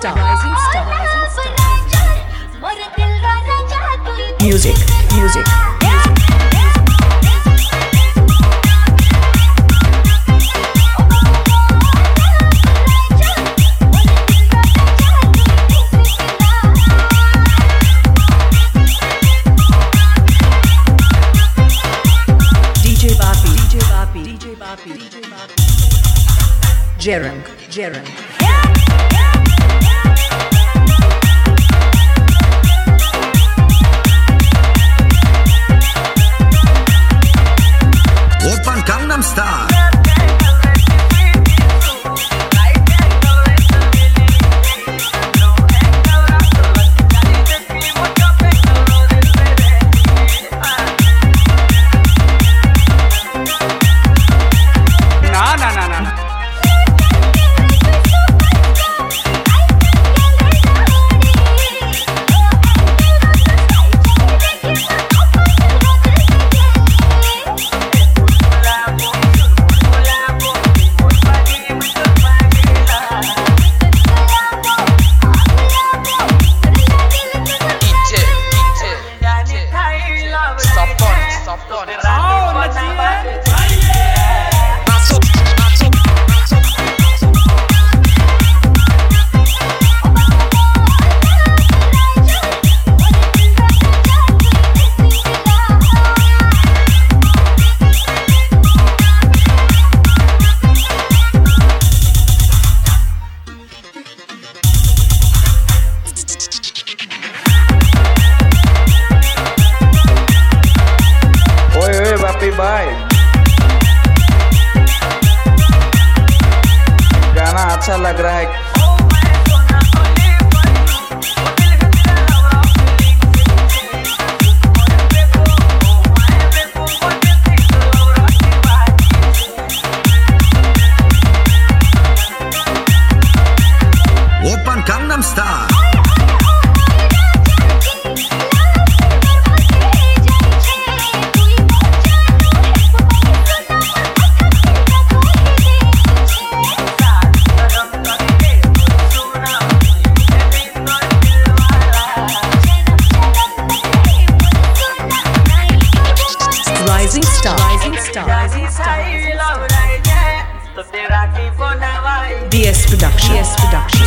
Star. Rising Star. Music. Music. DJ Bapi. DJ Bapi. DJ Bapi. DJ Bapi. star. Na na na na. भाई गाना अच्छा लग रहा है Gangnam Style. DS Production. DS Production.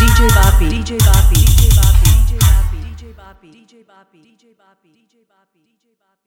DJ Bapi. DJ Bapi. Bapi, DJ Bapi. DJ Bapi. DJ Bapi.